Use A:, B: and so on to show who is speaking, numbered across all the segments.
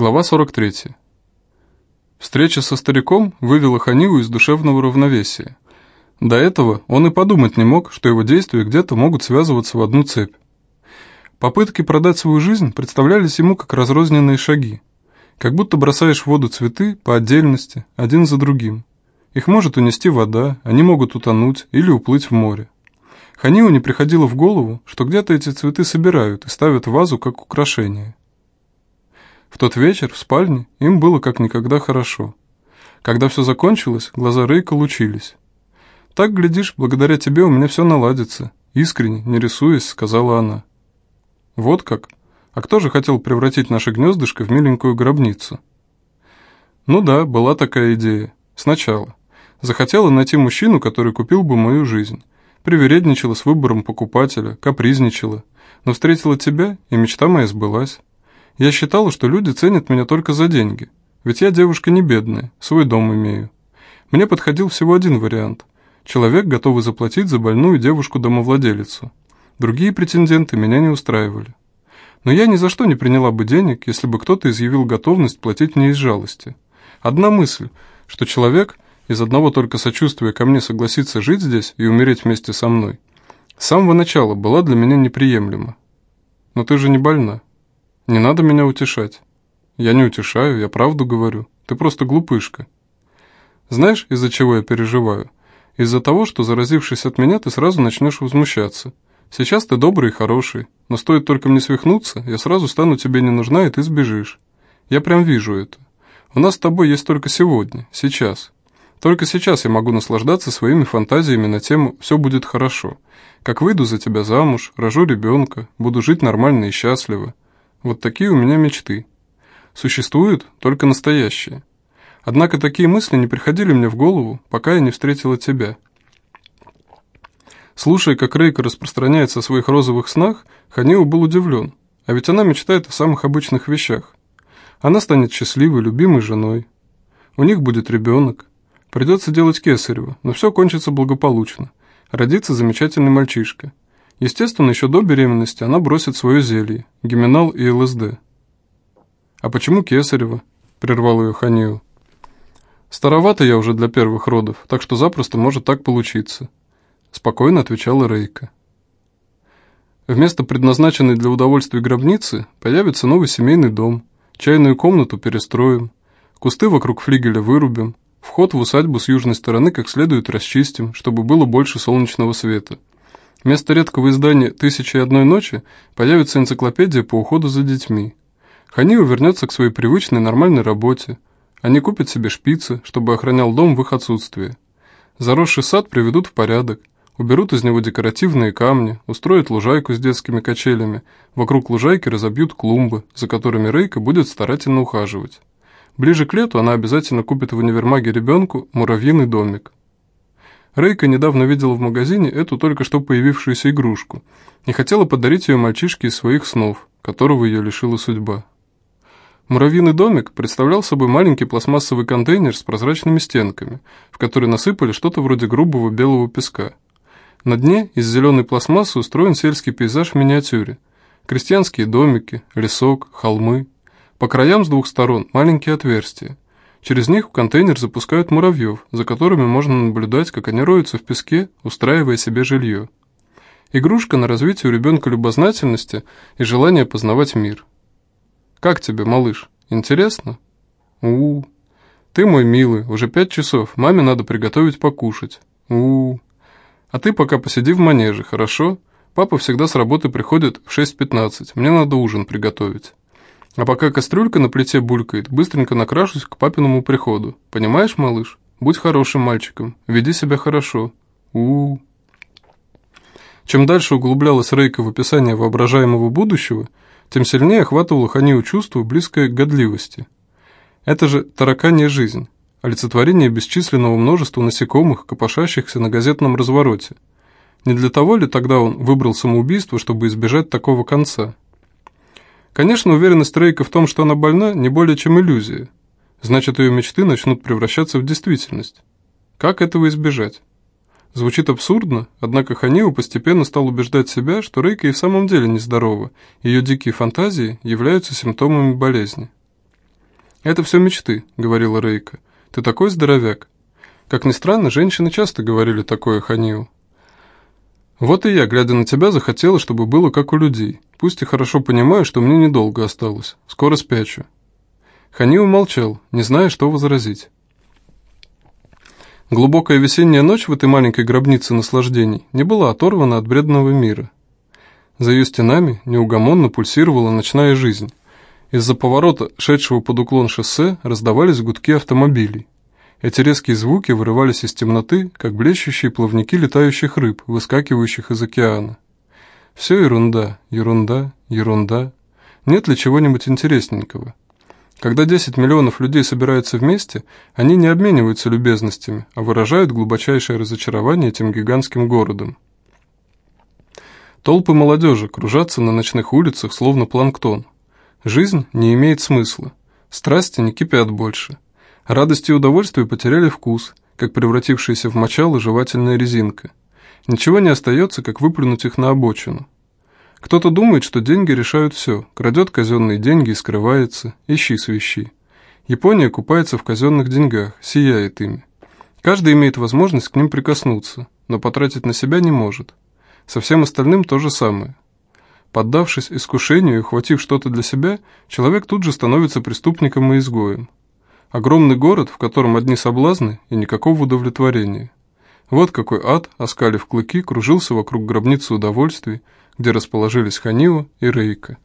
A: Глава 43. Встреча со стариком вывела Ханиву из душевного равновесия. До этого он и подумать не мог, что его действия где-то могут связываться в одну цепь. Попытки продать свою жизнь представлялись ему как разрозненные шаги. Как будто бросаешь в воду цветы по отдельности, один за другим. Их может унести вода, они могут утонуть или уплыть в море. Ханиву не приходило в голову, что где-то эти цветы собирают и ставят в вазу как украшение. В тот вечер в спальне им было как никогда хорошо. Когда все закончилось, глаза Рейка лучились. «Так, глядишь, благодаря тебе у меня все наладится», искренне, не рисуясь, сказала она. «Вот как? А кто же хотел превратить наше гнездышко в миленькую гробницу?» «Ну да, была такая идея. Сначала. Захотела найти мужчину, который купил бы мою жизнь. Привередничала с выбором покупателя, капризничала. Но встретила тебя, и мечта моя сбылась. Я считала, что люди ценят меня только за деньги, ведь я девушка не бедная, свой дом имею. Мне подходил всего один вариант. Человек, готовый заплатить за больную девушку-домовладелицу. Другие претенденты меня не устраивали. Но я ни за что не приняла бы денег, если бы кто-то изъявил готовность платить мне из жалости. Одна мысль, что человек из одного только сочувствия ко мне согласится жить здесь и умереть вместе со мной, с самого начала была для меня неприемлема. Но ты же не больна. Не надо меня утешать. Я не утешаю, я правду говорю. Ты просто глупышка. Знаешь, из-за чего я переживаю? Из-за того, что, заразившись от меня, ты сразу начнешь возмущаться. Сейчас ты добрый и хороший, но стоит только мне свихнуться, я сразу стану тебе не нужна, и ты сбежишь. Я прям вижу это. У нас с тобой есть только сегодня, сейчас. Только сейчас я могу наслаждаться своими фантазиями на тему «все будет хорошо». Как выйду за тебя замуж, рожу ребенка, буду жить нормально и счастливо. Вот такие у меня мечты. Существуют только настоящие. Однако такие мысли не приходили мне в голову, пока я не встретила тебя. Слушая, как Рейка распространяется о своих розовых снах, Ханио был удивлен. А ведь она мечтает о самых обычных вещах. Она станет счастливой, любимой женой. У них будет ребенок. Придется делать кесарево, но все кончится благополучно. Родится замечательный мальчишка. Естественно, еще до беременности она бросит свое зелье, гименал и ЛСД. «А почему Кесарева?» – прервал ее Ханию. «Старовато я уже для первых родов, так что запросто может так получиться», – спокойно отвечала Рейка. Вместо предназначенной для удовольствия гробницы появится новый семейный дом, чайную комнату перестроим, кусты вокруг флигеля вырубим, вход в усадьбу с южной стороны как следует расчистим, чтобы было больше солнечного света – Вместо редкого издания «Тысячи и одной ночи» появится энциклопедия по уходу за детьми. Ханиу вернется к своей привычной нормальной работе. Они купят себе шпицы, чтобы охранял дом в их отсутствие. Заросший сад приведут в порядок, уберут из него декоративные камни, устроят лужайку с детскими качелями, вокруг лужайки разобьют клумбы, за которыми Рейка будет старательно ухаживать. Ближе к лету она обязательно купит в универмаге ребенку муравьиный домик. Рейка недавно видела в магазине эту только что появившуюся игрушку и хотела подарить ее мальчишке из своих снов, которого ее лишила судьба. Муравьиный домик представлял собой маленький пластмассовый контейнер с прозрачными стенками, в который насыпали что-то вроде грубого белого песка. На дне из зеленой пластмассы устроен сельский пейзаж в миниатюре. Крестьянские домики, лесок, холмы. По краям с двух сторон маленькие отверстия. Через них в контейнер запускают муравьев, за которыми можно наблюдать, как они роются в песке, устраивая себе жилье. Игрушка на развитие у ребенка любознательности и желания познавать мир. «Как тебе, малыш? Интересно?» у, -у, -у. Ты мой милый, уже пять часов, маме надо приготовить покушать. у, -у, -у. А ты пока посиди в манеже, хорошо? Папа всегда с работы приходит в 6.15, мне надо ужин приготовить». А пока кастрюлька на плите булькает, быстренько накрашусь к папиному приходу. Понимаешь, малыш? Будь хорошим мальчиком, веди себя хорошо. у, -у, -у. Чем дальше углублялась Рейка в описание воображаемого будущего, тем сильнее охватывало Ханию чувство, близкое к годливости. Это же тараканья жизнь, олицетворение бесчисленного множества насекомых, копошащихся на газетном развороте. Не для того ли тогда он выбрал самоубийство, чтобы избежать такого конца? Конечно, уверенность Рейка в том, что она больна, не более чем иллюзия. Значит, ее мечты начнут превращаться в действительность. Как этого избежать? Звучит абсурдно, однако Ханиу постепенно стал убеждать себя, что Рейка и в самом деле нездорова, ее дикие фантазии являются симптомами болезни. «Это все мечты», — говорила Рейка. «Ты такой здоровяк». Как ни странно, женщины часто говорили такое Ханиу. «Вот и я, глядя на тебя, захотела, чтобы было как у людей. Пусть и хорошо понимаю, что мне недолго осталось. Скоро спячу». Ханиу молчал, не зная, что возразить. Глубокая весенняя ночь в этой маленькой гробнице наслаждений не была оторвана от бредного мира. За ее стенами неугомонно пульсировала ночная жизнь. Из-за поворота, шедшего под уклон шоссе, раздавались гудки автомобилей. Эти резкие звуки вырывались из темноты, как блещущие плавники летающих рыб, выскакивающих из океана. Все ерунда, ерунда, ерунда. Нет ли чего-нибудь интересненького? Когда 10 миллионов людей собираются вместе, они не обмениваются любезностями, а выражают глубочайшее разочарование этим гигантским городом. Толпы молодежи кружатся на ночных улицах, словно планктон. Жизнь не имеет смысла. Страсти не кипят больше. Радость и удовольствие потеряли вкус, как превратившаяся в мочало жевательная резинка. Ничего не остается, как выплюнуть их на обочину. Кто-то думает, что деньги решают все, крадет казенные деньги и скрывается, ищи свищи. Япония купается в казенных деньгах, сияет ими. Каждый имеет возможность к ним прикоснуться, но потратить на себя не может. Со всем остальным то же самое. Поддавшись искушению и ухватив что-то для себя, человек тут же становится преступником и изгоем. Огромный город, в котором одни соблазны и никакого удовлетворения. Вот какой ад, оскалив клыки, кружился вокруг гробницы удовольствий, где расположились Ханио и Рейка.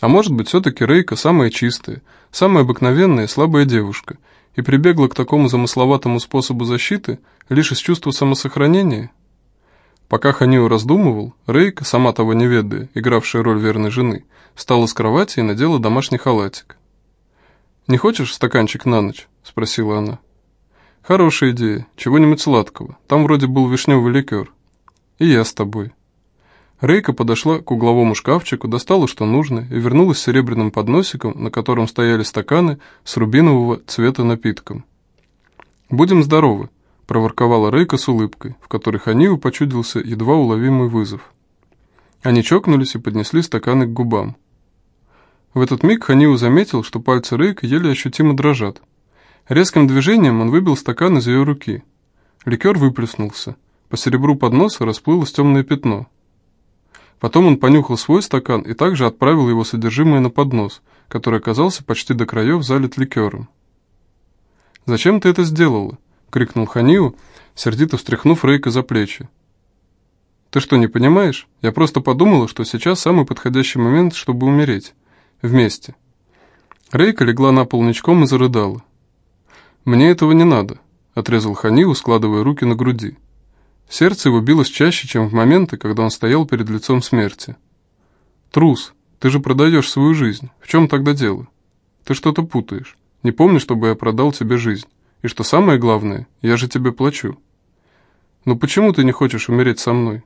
A: А может быть, все-таки Рейка самая чистая, самая обыкновенная слабая девушка, и прибегла к такому замысловатому способу защиты лишь из чувства самосохранения? Пока Ханио раздумывал, Рейка, сама того не ведая, игравшая роль верной жены, встала с кровати и надела домашний халатик. «Не хочешь стаканчик на ночь?» – спросила она. «Хорошая идея. Чего-нибудь сладкого. Там вроде был вишневый ликер. И я с тобой». Рейка подошла к угловому шкафчику, достала что нужно и вернулась с серебряным подносиком, на котором стояли стаканы с рубинового цвета напитком. «Будем здоровы», – проворковала Рейка с улыбкой, в которой Ханиу почудился едва уловимый вызов. Они чокнулись и поднесли стаканы к губам. В этот миг Ханиу заметил, что пальцы Рейка еле ощутимо дрожат. Резким движением он выбил стакан из ее руки. Ликер выплеснулся. По серебру подноса расплылось темное пятно – Потом он понюхал свой стакан и также отправил его содержимое на поднос, который оказался почти до краев залит ликером. «Зачем ты это сделала?» — крикнул Ханиу, сердито встряхнув Рейка за плечи. «Ты что, не понимаешь? Я просто подумала, что сейчас самый подходящий момент, чтобы умереть. Вместе». Рейка легла на пол ничком и зарыдала. «Мне этого не надо», — отрезал Ханиу, складывая руки на груди. Сердце его билось чаще, чем в моменты, когда он стоял перед лицом смерти. «Трус, ты же продаешь свою жизнь. В чем тогда дело? Ты что-то путаешь. Не помню, чтобы я продал тебе жизнь. И что самое главное, я же тебе плачу. Но почему ты не хочешь умереть со мной?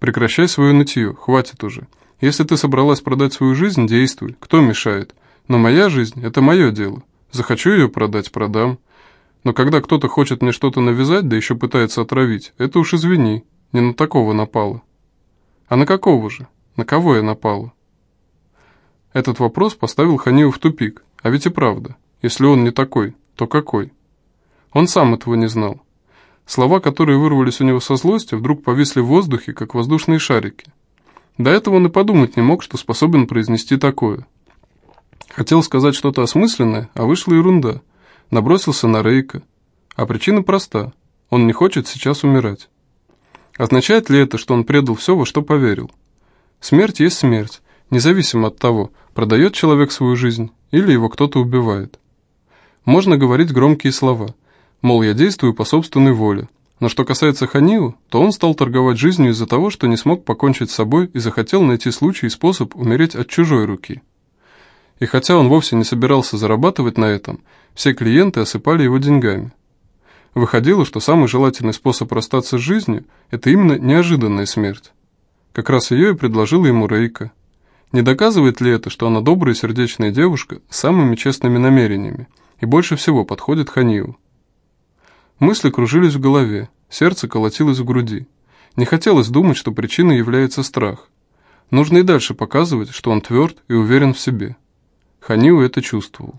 A: Прекращай свое нытье, хватит уже. Если ты собралась продать свою жизнь, действуй, кто мешает. Но моя жизнь – это мое дело. Захочу ее продать – продам. Но когда кто-то хочет мне что-то навязать, да еще пытается отравить, это уж извини, не на такого напало. А на какого же? На кого я напала? Этот вопрос поставил Ханию в тупик, а ведь и правда. Если он не такой, то какой? Он сам этого не знал. Слова, которые вырвались у него со злости, вдруг повисли в воздухе, как воздушные шарики. До этого он и подумать не мог, что способен произнести такое. Хотел сказать что-то осмысленное, а вышла ерунда – набросился на Рейка. А причина проста. Он не хочет сейчас умирать. Означает ли это, что он предал все, во что поверил? Смерть есть смерть, независимо от того, продает человек свою жизнь или его кто-то убивает. Можно говорить громкие слова, мол, я действую по собственной воле. Но что касается Ханиу, то он стал торговать жизнью из-за того, что не смог покончить с собой и захотел найти случай и способ умереть от чужой руки. И хотя он вовсе не собирался зарабатывать на этом, все клиенты осыпали его деньгами. Выходило, что самый желательный способ расстаться с жизнью – это именно неожиданная смерть. Как раз ее и предложила ему Рейка. Не доказывает ли это, что она добрая и сердечная девушка с самыми честными намерениями и больше всего подходит Ханиу? Мысли кружились в голове, сердце колотилось в груди. Не хотелось думать, что причиной является страх. Нужно и дальше показывать, что он тверд и уверен в себе. Ханиу это чувствовал.